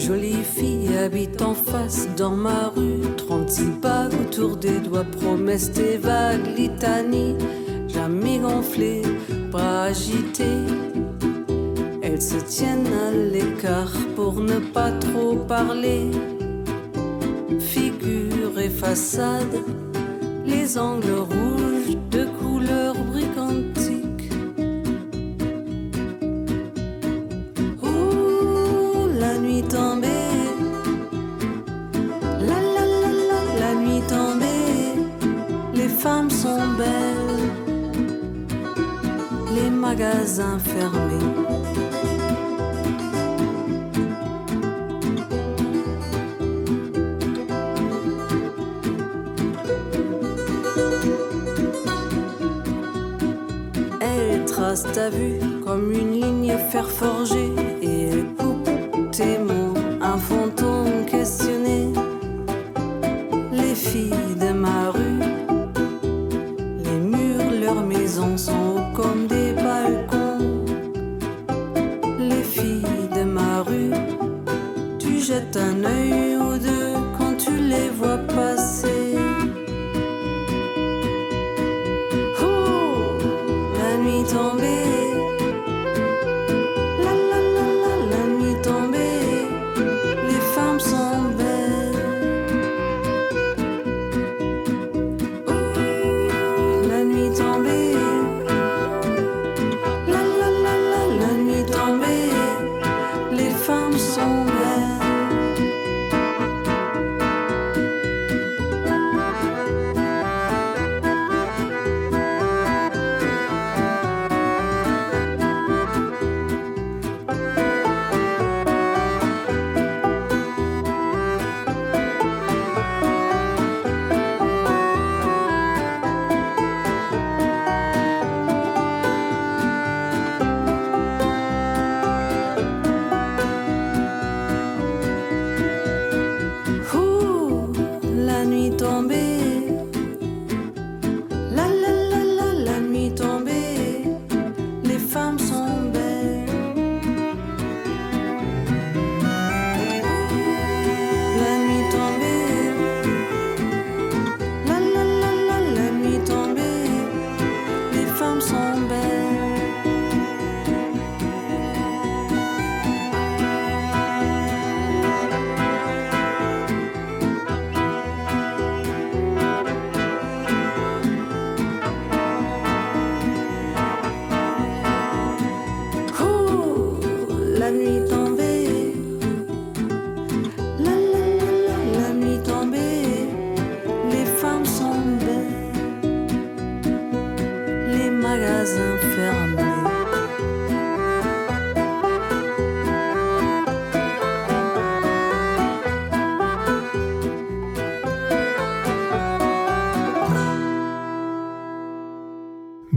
jolie fille habite en face dans ma rue. 36 bagues autour des doigts, promesses des vagues, litanie. Jamais gonflée, pas agitée. Elles se tiennent à l'écart pour ne pas trop parler. Figure et façade, les angles rouges Elle trace ta vue comme une ligne fer forgée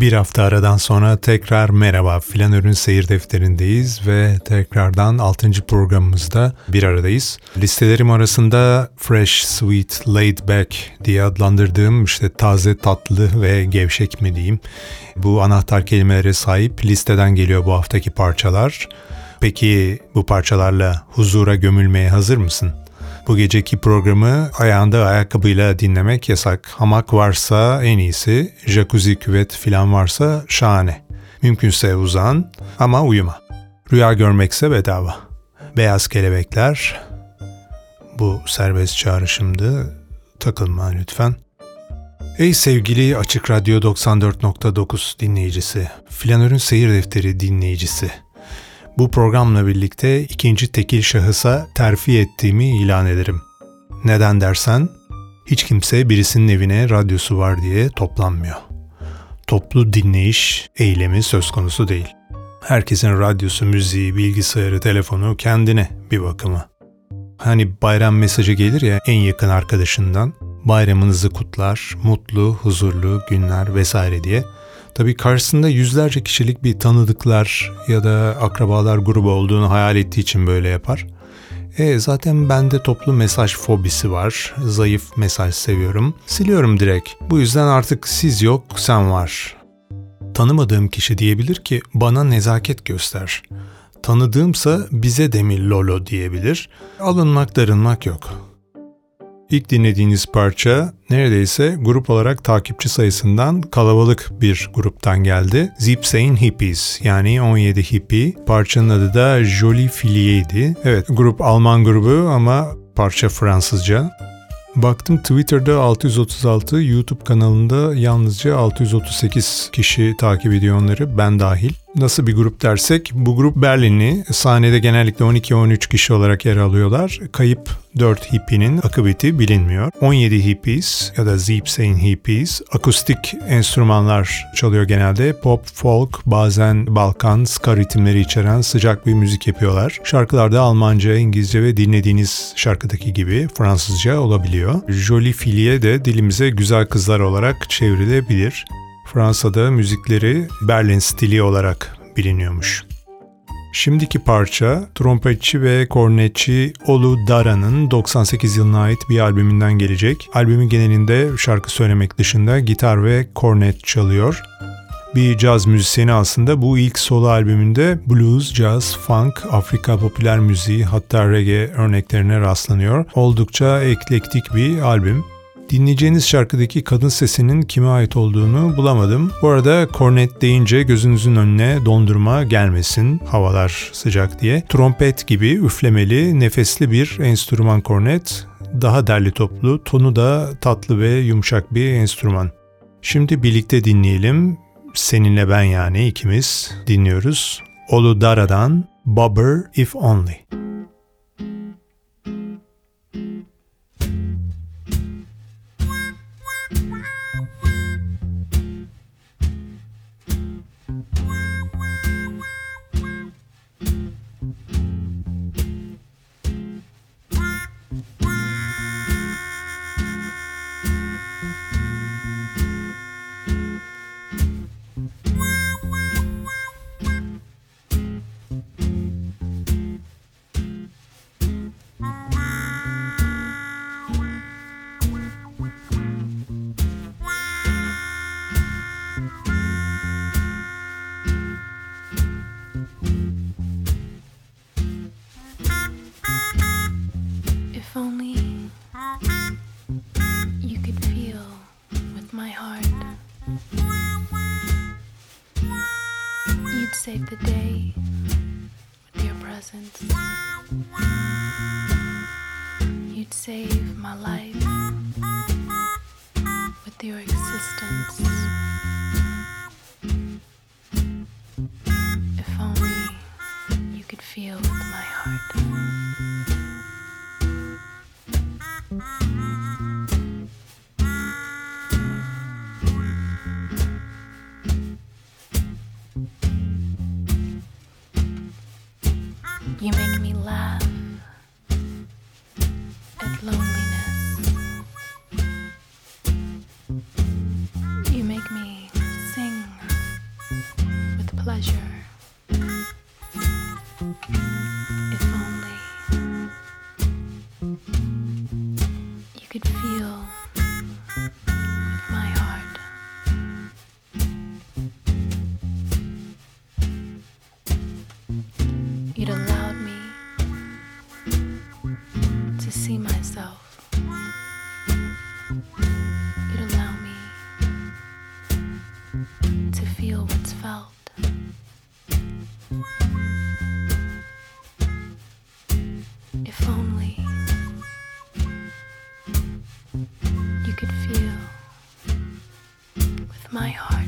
Bir hafta aradan sonra tekrar merhaba Flanör'ün seyir defterindeyiz ve tekrardan 6. programımızda bir aradayız. Listelerim arasında Fresh, Sweet, Laid Back diye adlandırdığım işte taze, tatlı ve gevşek mi diyeyim. Bu anahtar kelimelere sahip listeden geliyor bu haftaki parçalar. Peki bu parçalarla huzura gömülmeye hazır mısın? Bu geceki programı ayağında ayakkabıyla dinlemek yasak. Hamak varsa en iyisi, jacuzzi küvet filan varsa şahane. Mümkünse uzan ama uyuma. Rüya görmekse bedava. Beyaz kelebekler, bu serbest çağrışımdı. Takılma lütfen. Ey sevgili Açık Radyo 94.9 dinleyicisi, Flanör'ün Seyir Defteri dinleyicisi. Bu programla birlikte ikinci tekil şahısa terfi ettiğimi ilan ederim. Neden dersen, hiç kimse birisinin evine radyosu var diye toplanmıyor. Toplu dinleyiş eylemi söz konusu değil. Herkesin radyosu, müziği, bilgisayarı, telefonu kendine bir bakıma. Hani bayram mesajı gelir ya en yakın arkadaşından, bayramınızı kutlar, mutlu, huzurlu günler vesaire diye. Tabii karşısında yüzlerce kişilik bir tanıdıklar ya da akrabalar grubu olduğunu hayal ettiği için böyle yapar. E zaten bende toplu mesaj fobisi var. Zayıf mesaj seviyorum. Siliyorum direkt. Bu yüzden artık siz yok, sen var. Tanımadığım kişi diyebilir ki bana nezaket göster. tanıdığımsa bize de mi Lolo diyebilir. Alınmak darınmak yok. İlk dinlediğiniz parça neredeyse grup olarak takipçi sayısından kalabalık bir gruptan geldi. Zipsein Hippies yani 17 hippie. Parçanın adı da Jolie Filie'ydi. Evet grup Alman grubu ama parça Fransızca. Baktım Twitter'da 636, YouTube kanalında yalnızca 638 kişi takip ediyor onları, ben dahil. Nasıl bir grup dersek, bu grup Berlinli, sahnede genellikle 12-13 kişi olarak yer alıyorlar. Kayıp 4 hippinin akıbeti bilinmiyor. 17 hippies ya da Siebzehn hippies akustik enstrümanlar çalıyor genelde. Pop, folk, bazen Balkan, ska ritimleri içeren sıcak bir müzik yapıyorlar. Şarkılarda Almanca, İngilizce ve dinlediğiniz şarkıdaki gibi Fransızca olabiliyor. Jolie Filie de dilimize güzel kızlar olarak çevrilebilir. Fransa'da müzikleri Berlin stili olarak biliniyormuş. Şimdiki parça trompetçi ve kornetçi Olu Dara'nın 98 yılına ait bir albümünden gelecek. Albümün genelinde şarkı söylemek dışında gitar ve kornet çalıyor. Bir caz müzisyeni aslında bu ilk solo albümünde blues, jazz, funk, Afrika popüler müziği hatta reggae örneklerine rastlanıyor. Oldukça eklektik bir albüm. Dinleyeceğiniz şarkıdaki kadın sesinin kime ait olduğunu bulamadım. Bu arada kornet deyince gözünüzün önüne dondurma gelmesin havalar sıcak diye. Trompet gibi üflemeli, nefesli bir enstrüman kornet. Daha derli toplu, tonu da tatlı ve yumuşak bir enstrüman. Şimdi birlikte dinleyelim. Seninle ben yani ikimiz dinliyoruz. Olu Dara'dan Bobber If Only. my heart.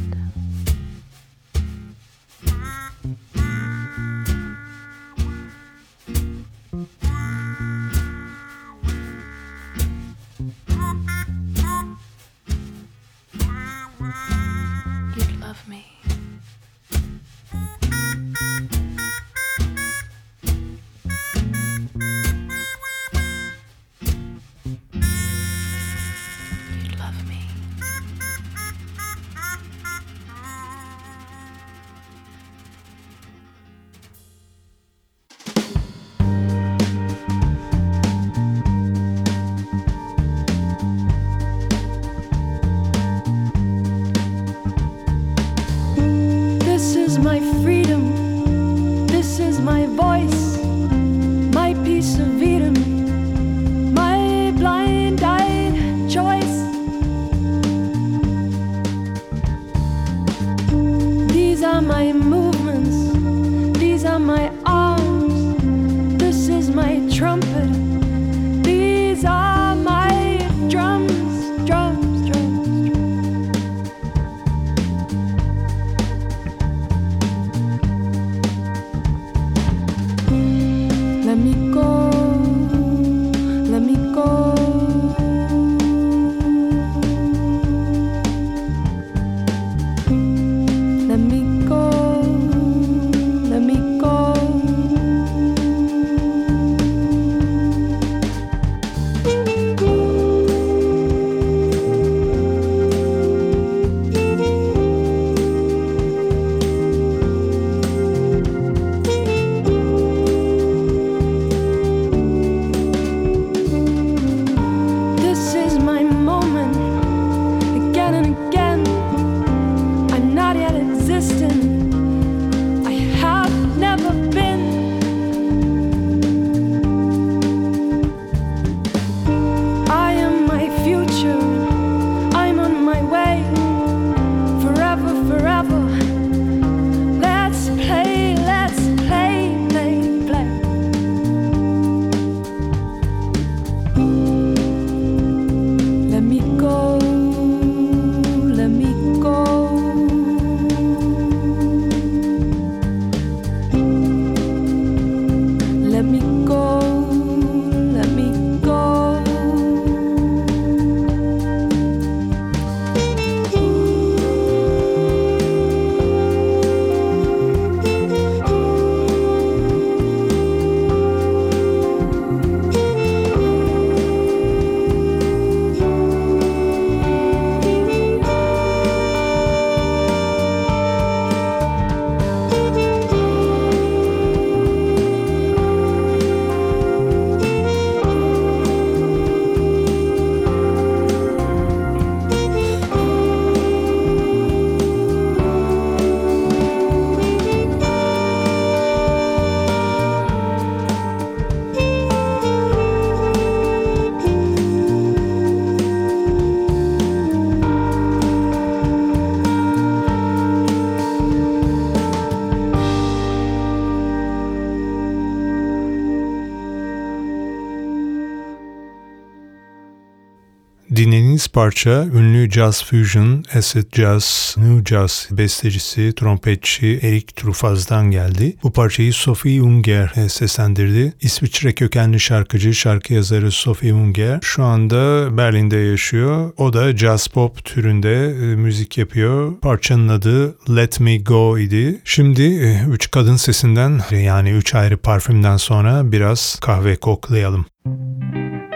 Dinlediğiniz parça ünlü jazz fusion, acid jazz, new jazz bestecisi, trompetçi Erik Trufaz'dan geldi. Bu parçayı Sophie Unger seslendirdi. İsviçre kökenli şarkıcı, şarkı yazarı Sophie Unger şu anda Berlin'de yaşıyor. O da jazz pop türünde e, müzik yapıyor. Parçanın adı Let Me Go idi. Şimdi e, üç kadın sesinden yani üç ayrı parfümden sonra biraz kahve koklayalım. Müzik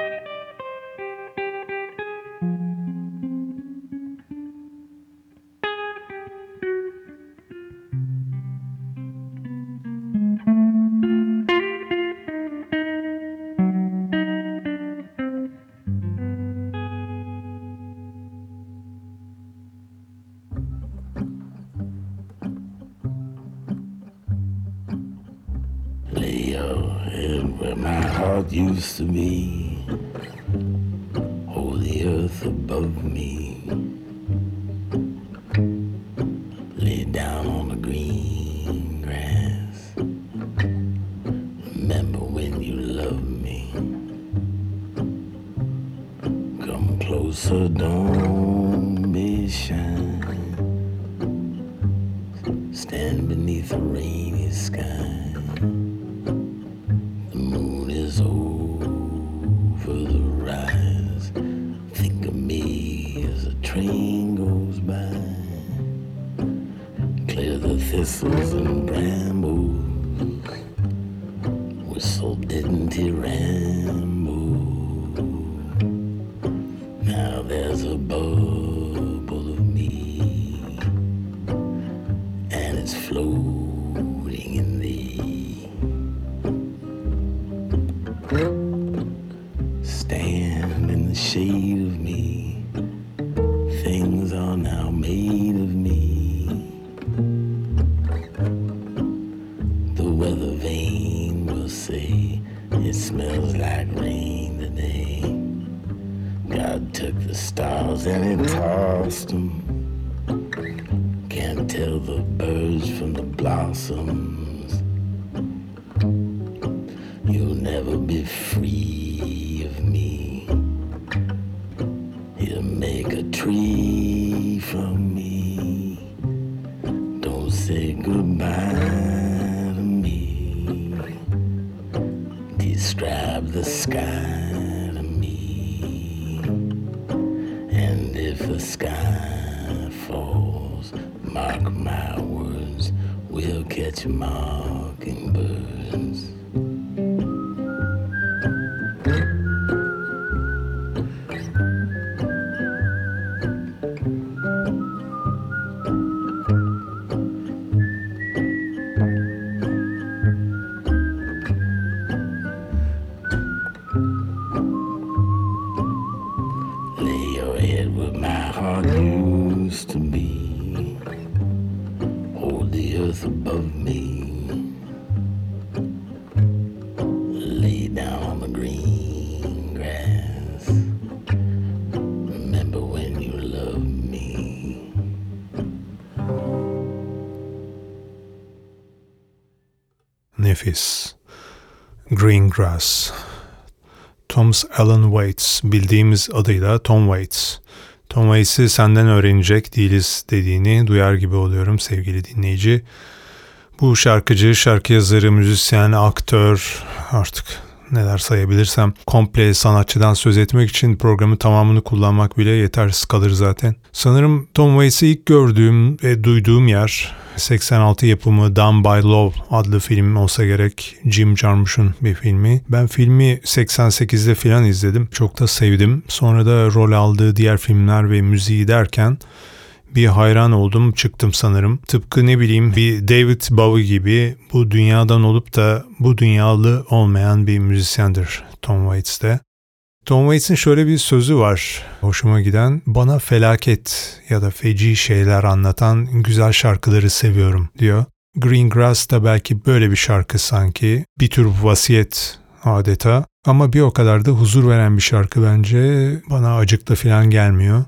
used to be. There's a bubble of me, and it's floating Nefis. Green Grass. Thomas Allen Waits bildiğimiz adıyla Tom Waits. Tom Waits'i senden öğrenecek değiliz dediğini duyar gibi oluyorum sevgili dinleyici. Bu şarkıcı, şarkı yazarı, müzisyen, aktör artık neler sayabilirsem komple sanatçıdan söz etmek için programı tamamını kullanmak bile yetersiz kalır zaten. Sanırım Tom Waits'i ilk gördüğüm ve duyduğum yer 86 yapımı Done by Love adlı film olsa gerek Jim Jarmusch'un bir filmi. Ben filmi 88'de filan izledim. Çok da sevdim. Sonra da rol aldığı diğer filmler ve müziği derken bir hayran oldum çıktım sanırım. Tıpkı ne bileyim bir David Bowie gibi bu dünyadan olup da bu dünyalı olmayan bir müzisyendir Tom Waits de. Tom Waits'in şöyle bir sözü var hoşuma giden. Bana felaket ya da feci şeyler anlatan güzel şarkıları seviyorum diyor. Green Grass da belki böyle bir şarkı sanki. Bir tür vasiyet adeta. Ama bir o kadar da huzur veren bir şarkı bence. Bana acıklı falan gelmiyor.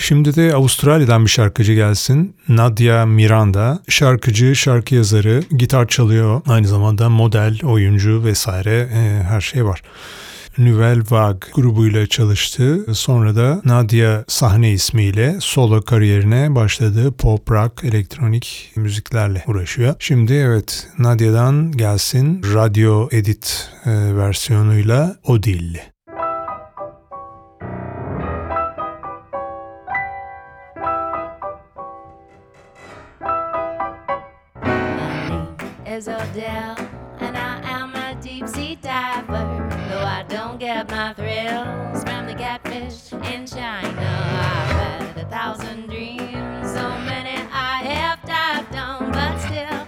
Şimdi de Avustralya'dan bir şarkıcı gelsin. Nadia Miranda. Şarkıcı, şarkı yazarı, gitar çalıyor. Aynı zamanda model, oyuncu vesaire e, her şey var. Nouvelle Vague grubuyla çalıştı. Sonra da Nadia sahne ismiyle solo kariyerine başladı. Pop, rock, elektronik müziklerle uğraşıyor. Şimdi evet Nadia'dan gelsin radyo edit e, versiyonuyla o. Odell, and I am a deep sea diver. Though I don't get my thrills from the catfish in China, I've had a thousand dreams, so many I have dived on, but still.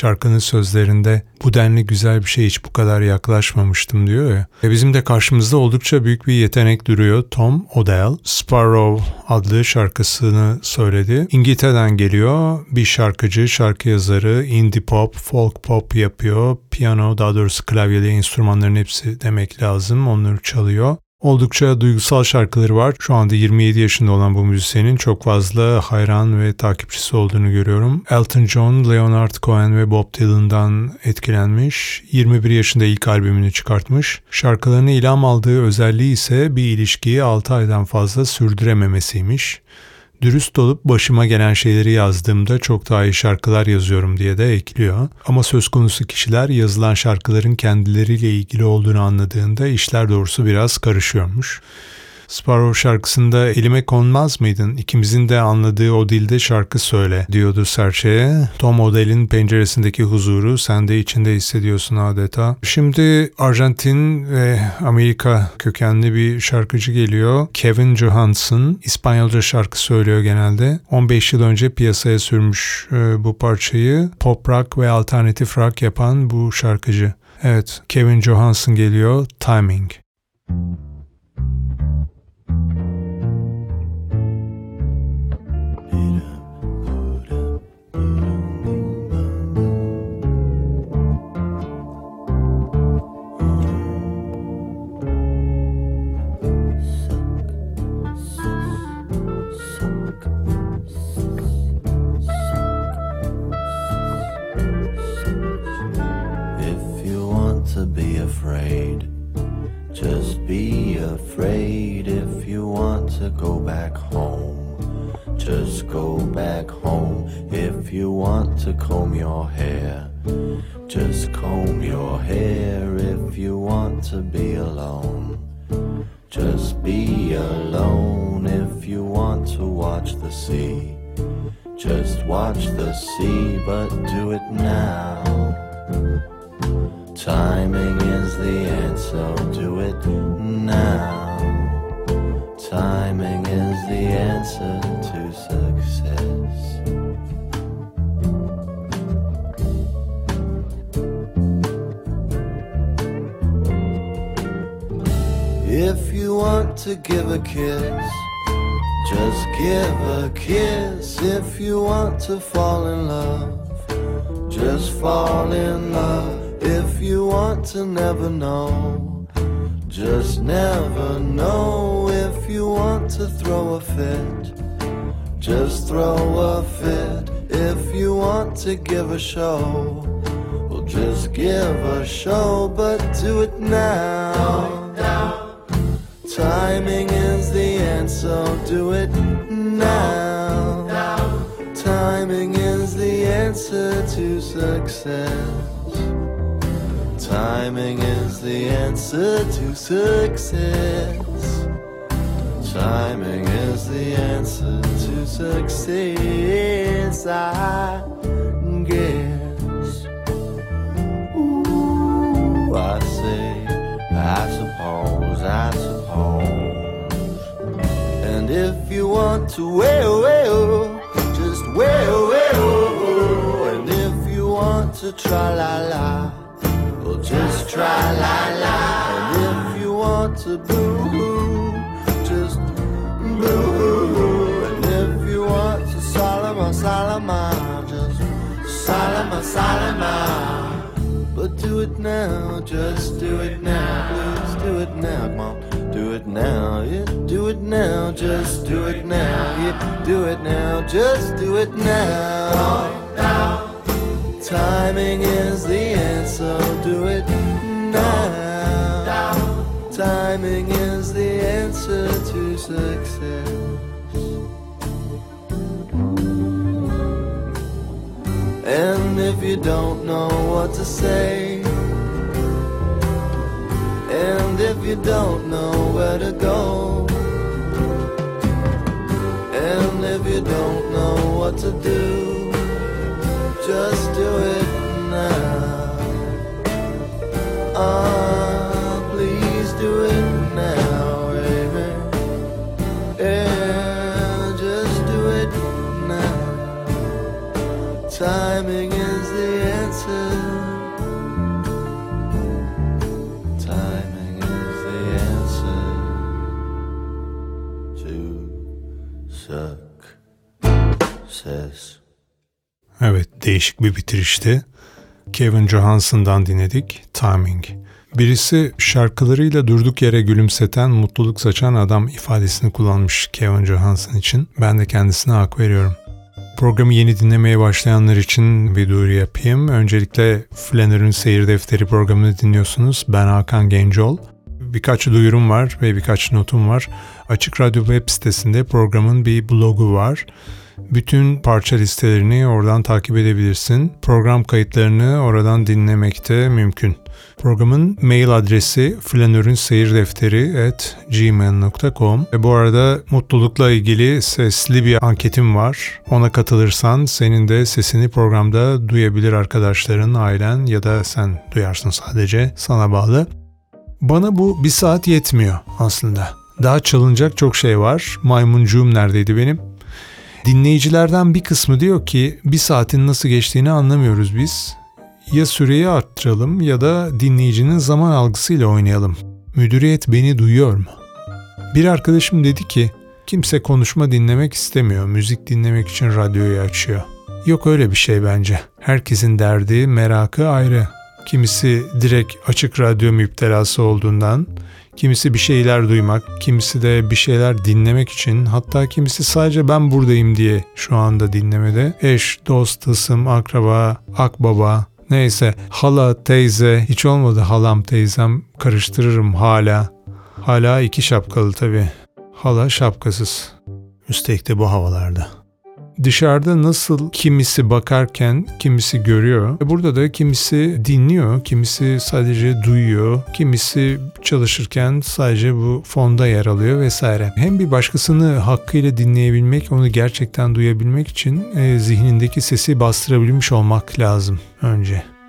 Şarkının sözlerinde bu denli güzel bir şey hiç bu kadar yaklaşmamıştım diyor ya. Ve bizim de karşımızda oldukça büyük bir yetenek duruyor. Tom Odell, Sparrow adlı şarkısını söyledi. İngiltere'den geliyor. Bir şarkıcı, şarkı yazarı, indie pop, folk pop yapıyor. Piyano, daha doğrusu klavyeli enstrümanların hepsi demek lazım. Onları çalıyor. Oldukça duygusal şarkıları var. Şu anda 27 yaşında olan bu müzisyenin çok fazla hayran ve takipçisi olduğunu görüyorum. Elton John, Leonard Cohen ve Bob Dylan'dan etkilenmiş. 21 yaşında ilk albümünü çıkartmış. Şarkılarını ilham aldığı özelliği ise bir ilişkiyi 6 aydan fazla sürdürememesiymiş. Dürüst olup başıma gelen şeyleri yazdığımda çok daha iyi şarkılar yazıyorum diye de ekliyor. Ama söz konusu kişiler yazılan şarkıların kendileriyle ilgili olduğunu anladığında işler doğrusu biraz karışıyormuş. Sparrow şarkısında elime konmaz mıydın? İkimizin de anladığı o dilde şarkı söyle diyordu serçeye. Tom Odell'in penceresindeki huzuru sen de içinde hissediyorsun adeta. Şimdi Arjantin ve Amerika kökenli bir şarkıcı geliyor. Kevin Johansson İspanyolca şarkı söylüyor genelde. 15 yıl önce piyasaya sürmüş e, bu parçayı. Pop rock ve alternatif rock yapan bu şarkıcı. Evet, Kevin Johansson geliyor. Timing. If afraid. If you want to go back home, just go back home. If you want to comb your hair, just comb your hair. If you want to be alone, just be alone. If you want to watch the sea, just watch the sea, but do it now. Timing is the answer, do it now. Timing is the answer to success. If you want to give a kiss, just give a kiss. If you want to fall in love, just fall in love. If you want to never know, just never know. If you want to throw a fit, just throw a fit. If you want to give a show, well, just give a show, but do it now. Timing is the answer, do it now. Timing is the answer to success. Timing is the answer to success. Timing is the answer to success, I guess. Ooh, I say, I suppose, I suppose. And if you want to, well, well, just well, well. And if you want to try la la, just try la la. And if you want to boo, hoo, just boo. hoo. And if you want to salama, salama, just salama, salama. But do it now, just do it now, please do it now, come on, do it now, yeah, do it now, just do it now, yeah, do it now, just do it now. now. Timing is the answer, do it now. Timing is the answer to success. And if you don't know what to say, and if you don't know where to go, and if you don't know what to do, just do it now. Ah, please do it now, baby. Yeah, just do it now. Timing değişik bir bitirişti. Kevin Johansson'dan dinledik Timing. Birisi şarkılarıyla durduk yere gülümseten, mutluluk saçan adam ifadesini kullanmış Kevin Johansson için. Ben de kendisine hak veriyorum. Programı yeni dinlemeye başlayanlar için bir duyuru yapayım. Öncelikle Flanner'ın Seyir Defteri programını dinliyorsunuz. Ben Hakan Gencol. Birkaç duyurum var ve birkaç notum var. Açık Radyo web sitesinde programın bir blogu var. Bütün parça listelerini oradan takip edebilirsin. Program kayıtlarını oradan dinlemekte mümkün. Programın mail adresi flanörünseyirdefteri@gmail.com ve bu arada mutlulukla ilgili sesli bir anketim var. Ona katılırsan senin de sesini programda duyabilir arkadaşların, ailen ya da sen duyarsın sadece. Sana bağlı. Bana bu bir saat yetmiyor aslında. Daha çalınacak çok şey var. Maymuncuğum neredeydi benim? Dinleyicilerden bir kısmı diyor ki bir saatin nasıl geçtiğini anlamıyoruz biz. Ya süreyi arttıralım ya da dinleyicinin zaman algısıyla oynayalım. Müdüriyet beni duyuyor mu? Bir arkadaşım dedi ki kimse konuşma dinlemek istemiyor. Müzik dinlemek için radyoyu açıyor. Yok öyle bir şey bence. Herkesin derdi, merakı ayrı. Kimisi direkt açık radyo müptelası olduğundan, kimisi bir şeyler duymak, kimisi de bir şeyler dinlemek için, hatta kimisi sadece ben buradayım diye şu anda dinlemede. Eş, dost, hısım, akraba, akbaba, neyse hala, teyze, hiç olmadı halam, teyzem karıştırırım hala. Hala iki şapkalı tabii. Hala şapkasız. Üstelik de bu havalarda dışarıda nasıl kimisi bakarken kimisi görüyor. Burada da kimisi dinliyor, kimisi sadece duyuyor, kimisi çalışırken sadece bu fonda yer alıyor vesaire. Hem bir başkasını hakkıyla dinleyebilmek, onu gerçekten duyabilmek için e, zihnindeki sesi bastırabilmiş olmak lazım önce.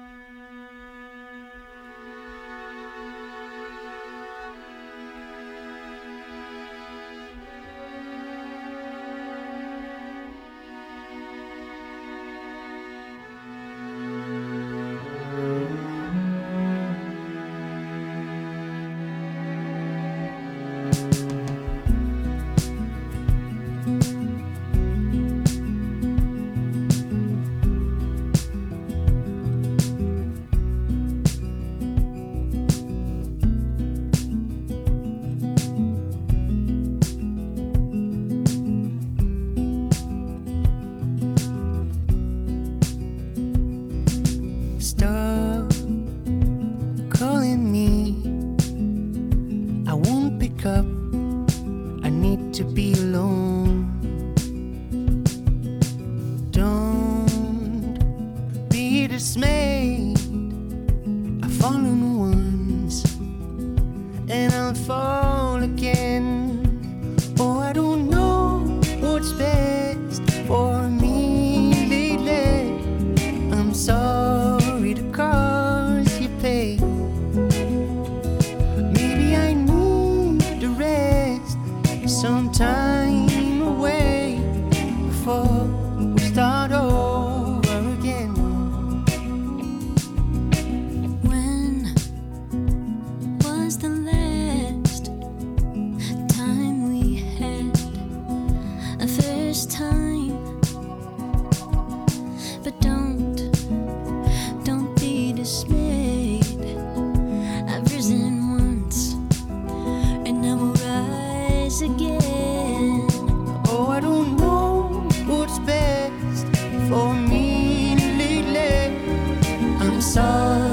Sun.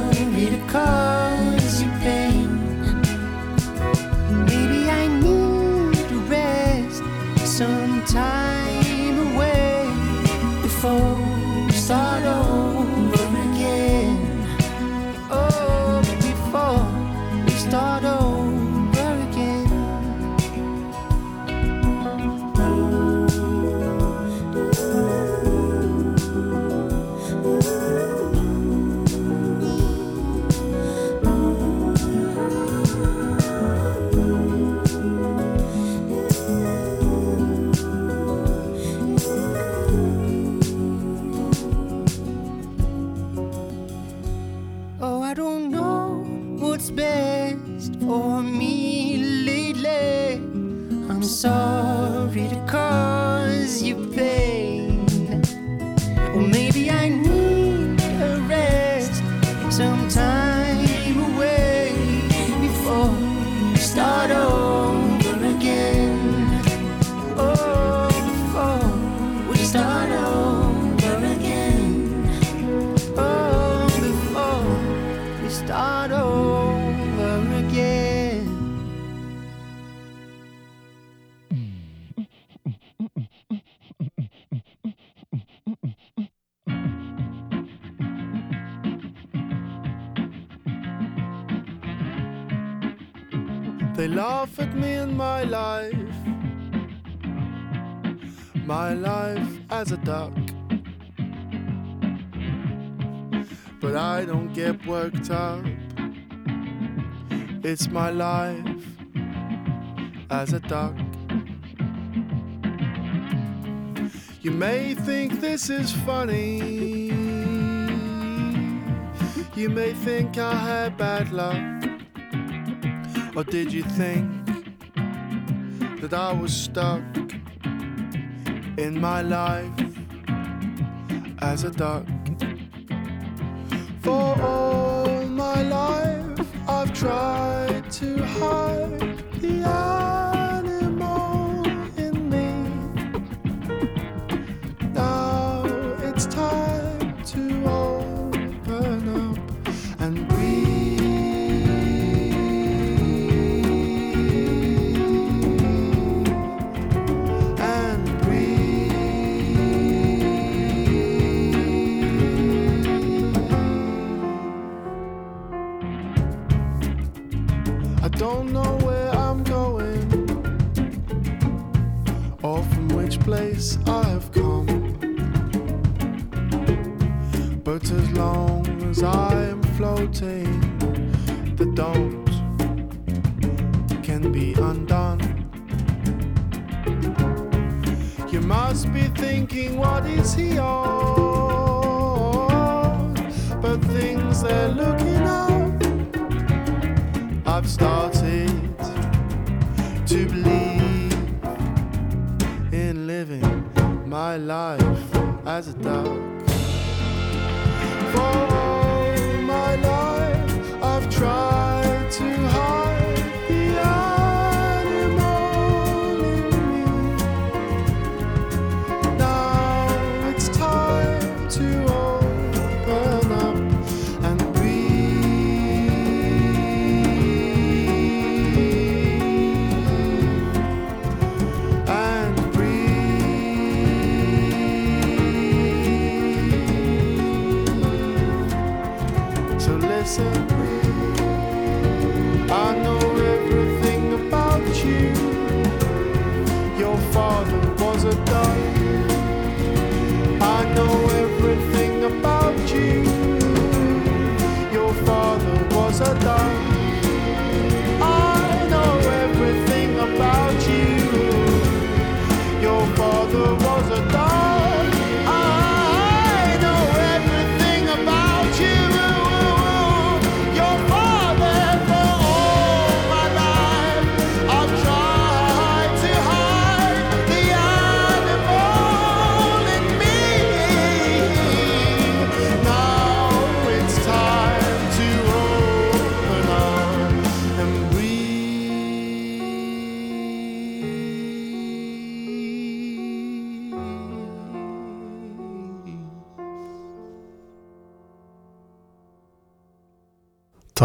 It's my life as a duck. You may think this is funny. You may think I had bad luck. Or did you think that I was stuck in my life as a duck? For all try. Long as I am floating, the don't can be undone. You must be thinking, what is he on? But things they're looking up. I've started to believe in living my life as a duck. try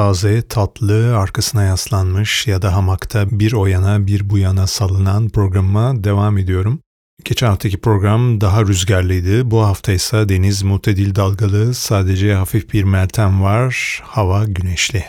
Taze, tatlı, arkasına yaslanmış ya da hamakta bir o yana bir bu yana salınan programıma devam ediyorum. Geçen haftaki program daha rüzgarlıydı. Bu hafta ise deniz mutedil dalgalı, sadece hafif bir meltem var, hava güneşli.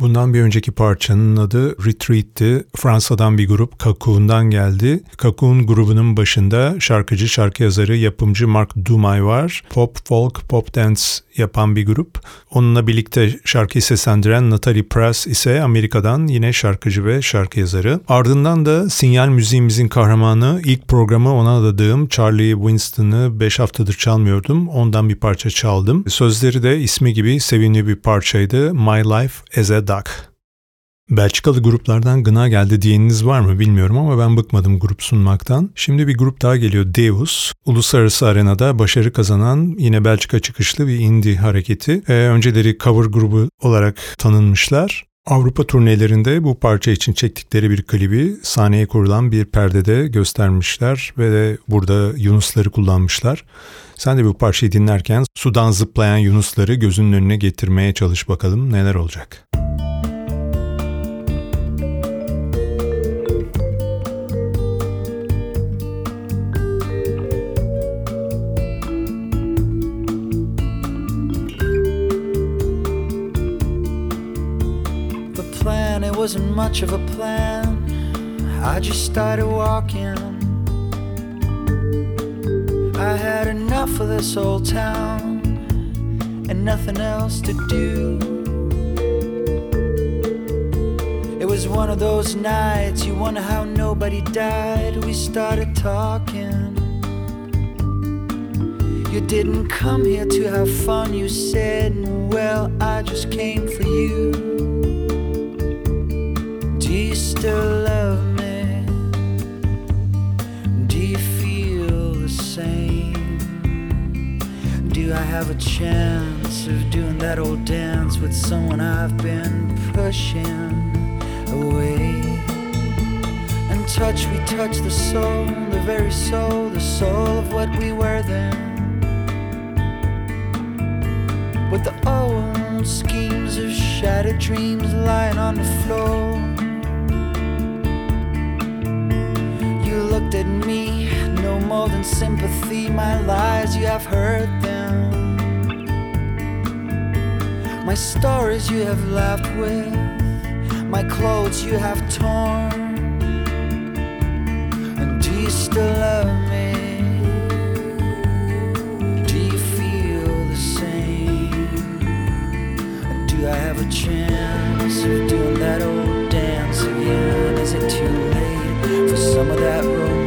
Bundan bir önceki parçanın adı Retreat'ti. Fransa'dan bir grup Cocoon'dan geldi. Cocoon grubunun başında şarkıcı, şarkı yazarı, yapımcı Mark Dumay var. Pop, folk, pop dance yapan bir grup. Onunla birlikte şarkıyı seslendiren Natalie Press ise Amerika'dan yine şarkıcı ve şarkı yazarı. Ardından da sinyal müziğimizin kahramanı ilk programı ona adadığım Charlie Winston'ı 5 haftadır çalmıyordum. Ondan bir parça çaldım. Sözleri de ismi gibi sevimli bir parçaydı. My Life as a Duck. Belçikalı gruplardan gına geldi diyeniniz var mı bilmiyorum ama ben bıkmadım grup sunmaktan. Şimdi bir grup daha geliyor Deus. Uluslararası arenada başarı kazanan yine Belçika çıkışlı bir indie hareketi. Ee, önceleri cover grubu olarak tanınmışlar. Avrupa turnelerinde bu parça için çektikleri bir klibi sahneye kurulan bir perdede göstermişler ve burada Yunusları kullanmışlar. Sen de bu parçayı dinlerken sudan zıplayan Yunusları gözünün önüne getirmeye çalış bakalım neler olacak. The planet wasn't much of a plan. I just started walking. I had enough of this old town and nothing else to do. It was one of those nights you wonder how nobody died. We started talking. You didn't come here to have fun, you said. Well, I just came for you. Do you still love me? Do I have a chance of doing that old dance with someone I've been pushing away? And touch, we touch the soul, the very soul, the soul of what we were then. With the old schemes of shattered dreams lying on the floor. You looked at me, more than sympathy. My lies, you have heard them. My stories you have laughed with, my clothes you have torn. And do you still love me? Do you feel the same? And do I have a chance of doing that old dance again? Is it too late for some of that romance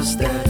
was that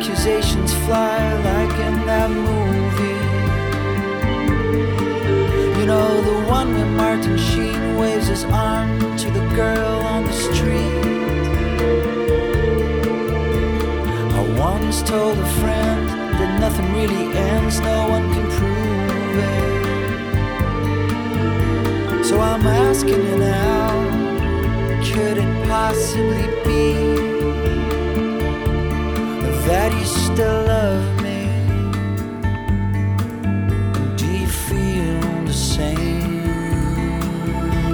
accusations fly like in that movie. You know, the one where Martin Sheen waves his arm to the girl on the street. I once told a friend that nothing really ends, no one can prove it. So I'm asking you now, could it possibly be? That you still love me? Do you feel the same?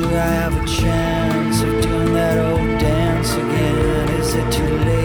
Do I have a chance of doing that old dance again? Is it too late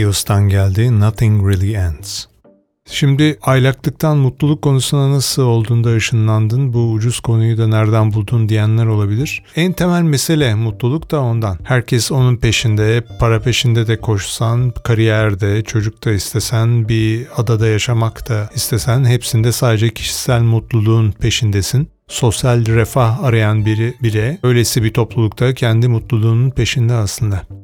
Dios'tan geldi Nothing Really Ends. Şimdi aylaklıktan mutluluk konusuna nasıl olduğunda ışınlandın, bu ucuz konuyu da nereden buldun diyenler olabilir. En temel mesele mutluluk da ondan. Herkes onun peşinde, para peşinde de koşsan, kariyerde, çocuk da istesen, bir adada yaşamak da istesen hepsinde sadece kişisel mutluluğun peşindesin sosyal refah arayan biri bile öylesi bir toplulukta kendi mutluluğunun peşinde aslında.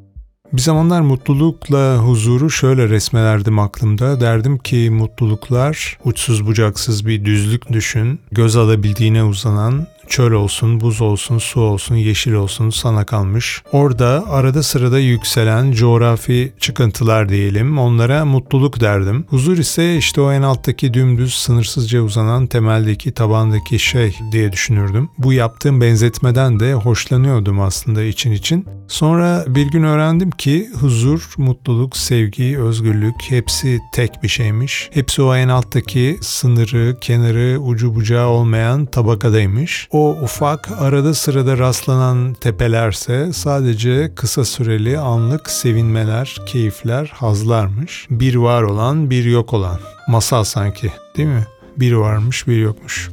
Bir zamanlar mutlulukla huzuru şöyle resmelerdim aklımda. Derdim ki mutluluklar uçsuz bucaksız bir düzlük düşün. Göz alabildiğine uzanan çöl olsun, buz olsun, su olsun, yeşil olsun sana kalmış. Orada arada sırada yükselen coğrafi çıkıntılar diyelim onlara mutluluk derdim. Huzur ise işte o en alttaki dümdüz sınırsızca uzanan temeldeki tabandaki şey diye düşünürdüm. Bu yaptığım benzetmeden de hoşlanıyordum aslında için için. Sonra bir gün öğrendim ki huzur, mutluluk, sevgi, özgürlük hepsi tek bir şeymiş. Hepsi o en alttaki sınırı, kenarı, ucu bucağı olmayan tabakadaymış. O ufak arada sırada rastlanan tepelerse sadece kısa süreli anlık sevinmeler, keyifler, hazlarmış. Bir var olan, bir yok olan. Masal sanki değil mi? Bir varmış, bir yokmuş.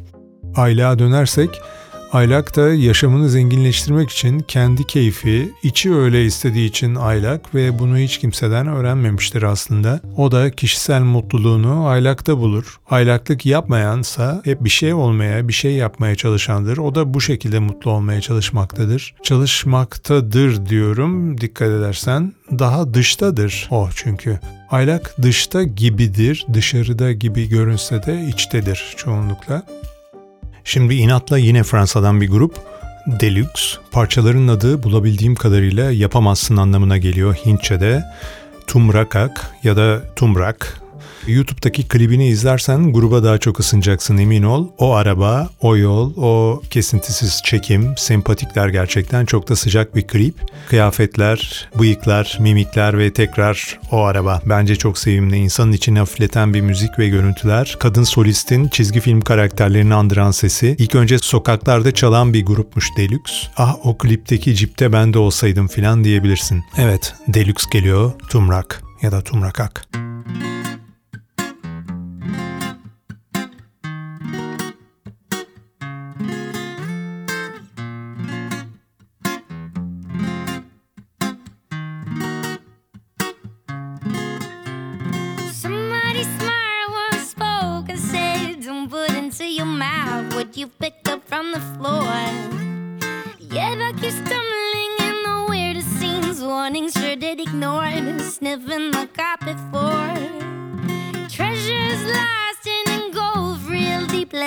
Aylığa dönersek Aylak da yaşamını zenginleştirmek için kendi keyfi, içi öyle istediği için aylak ve bunu hiç kimseden öğrenmemiştir aslında. O da kişisel mutluluğunu aylakta bulur. Aylaklık yapmayansa hep bir şey olmaya, bir şey yapmaya çalışandır. O da bu şekilde mutlu olmaya çalışmaktadır. Çalışmaktadır diyorum dikkat edersen. Daha dıştadır o çünkü. Aylak dışta gibidir, dışarıda gibi görünse de içtedir çoğunlukla. Şimdi inatla yine Fransa'dan bir grup Deluxe. Parçaların adı bulabildiğim kadarıyla yapamazsın anlamına geliyor Hintçe'de. Tumrakak ya da Tumrak YouTube'daki klibini izlersen gruba daha çok ısınacaksın emin ol. O araba, o yol, o kesintisiz çekim, sempatikler gerçekten çok da sıcak bir klip. Kıyafetler, bıyıklar, mimikler ve tekrar o araba. Bence çok sevimli. İnsanın içini hafifleten bir müzik ve görüntüler. Kadın solistin çizgi film karakterlerini andıran sesi. İlk önce sokaklarda çalan bir grupmuş Deluxe. Ah o klipteki cipte ben de olsaydım filan diyebilirsin. Evet, Deluxe geliyor. Tumrak ya da Tumrakak. you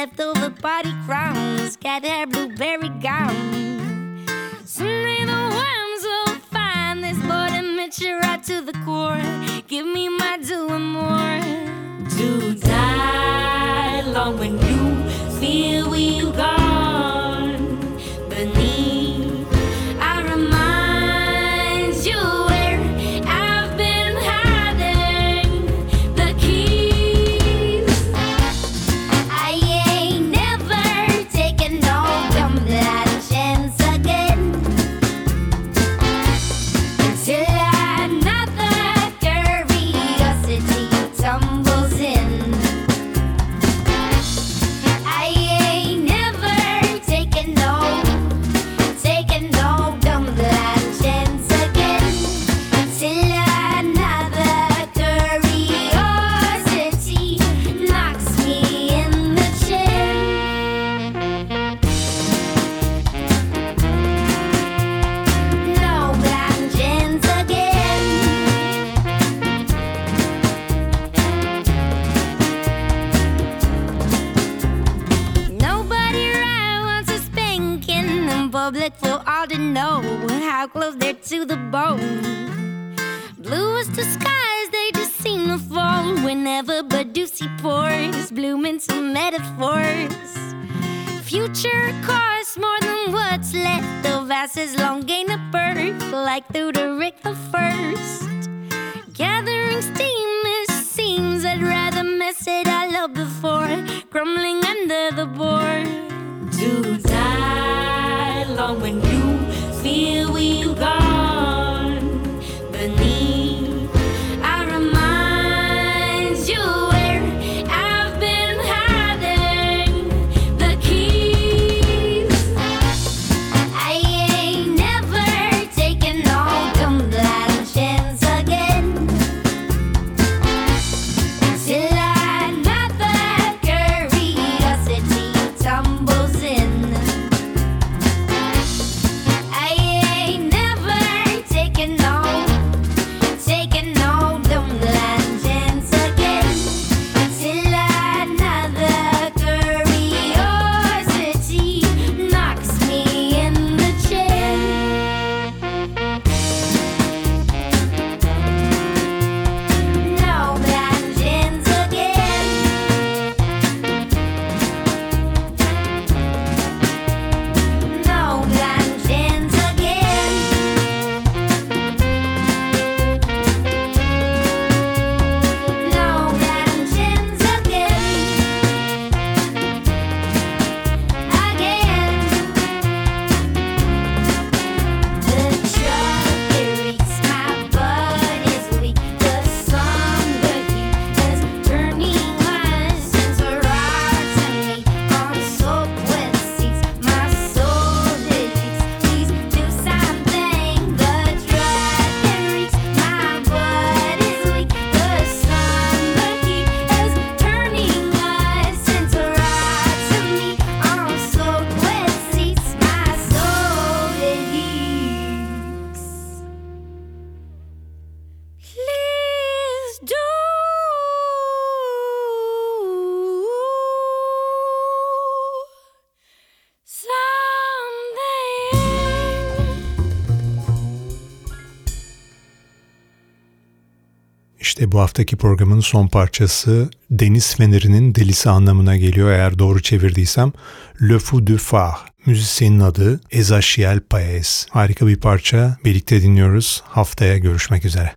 leftover party crowns, cat hair, blueberry gown. Someday the worms will find this boy and mature right to the core. Give me my due and more. To die long when you feel we've gone fear we've got. İşte bu haftaki programın son parçası Deniz Feneri'nin delisi anlamına geliyor eğer doğru çevirdiysem. Le Fou du Phare. Müzisyenin adı Ezachiel Paez. Harika bir parça. Birlikte dinliyoruz. Haftaya görüşmek üzere.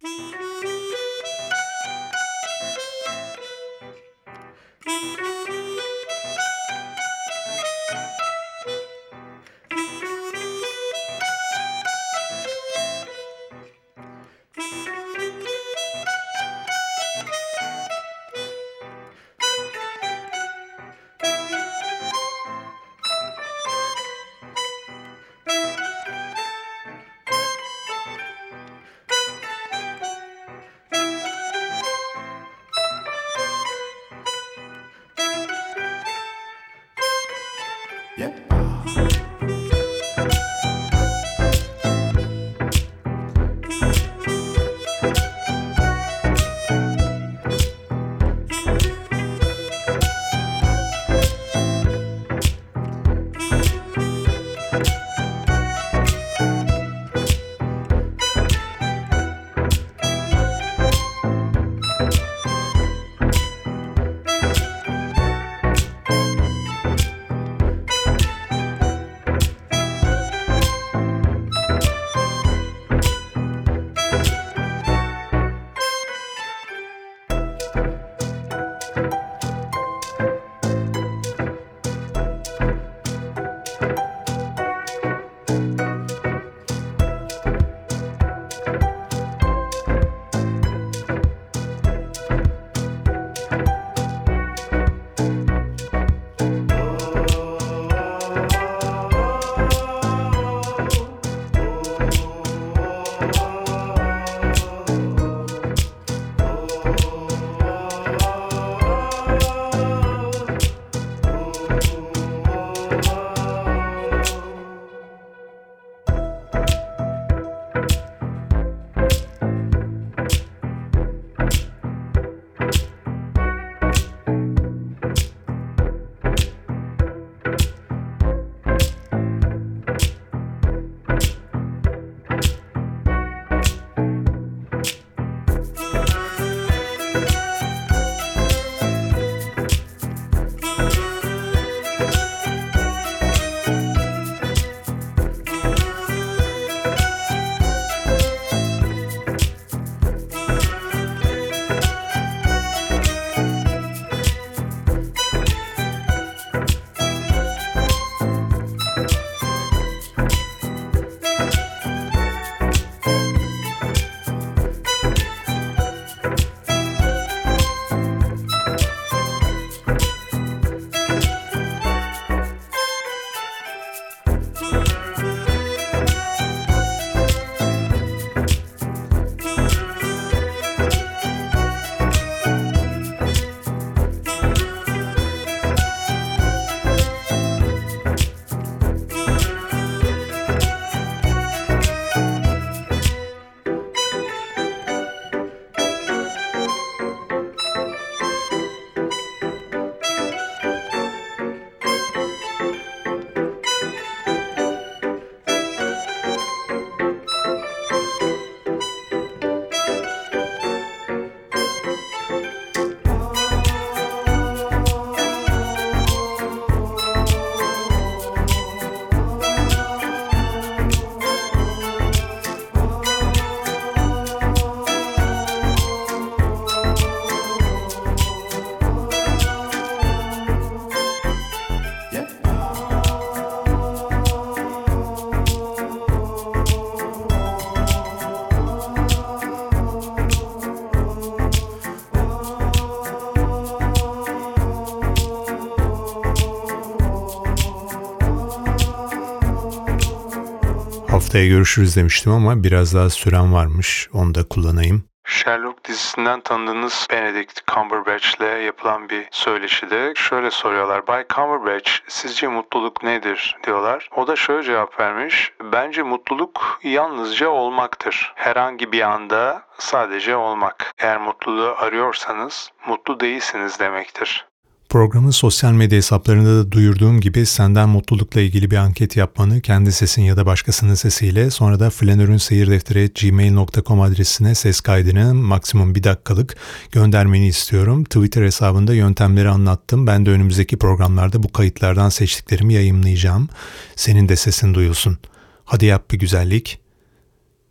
Haftaya görüşürüz demiştim ama biraz daha süren varmış. Onu da kullanayım. Sherlock dizisinden tanıdığınız Benedict Cumberbatch ile yapılan bir söyleşide şöyle soruyorlar. Bay Cumberbatch sizce mutluluk nedir diyorlar. O da şöyle cevap vermiş. Bence mutluluk yalnızca olmaktır. Herhangi bir anda sadece olmak. Eğer mutluluğu arıyorsanız mutlu değilsiniz demektir. Programın sosyal medya hesaplarında da duyurduğum gibi senden mutlulukla ilgili bir anket yapmanı kendi sesin ya da başkasının sesiyle sonra da flanörünseyirdeftere.gmail.com adresine ses kaydını maksimum bir dakikalık göndermeni istiyorum. Twitter hesabında yöntemleri anlattım. Ben de önümüzdeki programlarda bu kayıtlardan seçtiklerimi yayımlayacağım. Senin de sesin duyulsun. Hadi yap bir güzellik.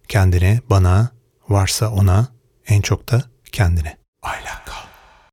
Kendine, bana, varsa ona, en çok da kendine. Ayla kal.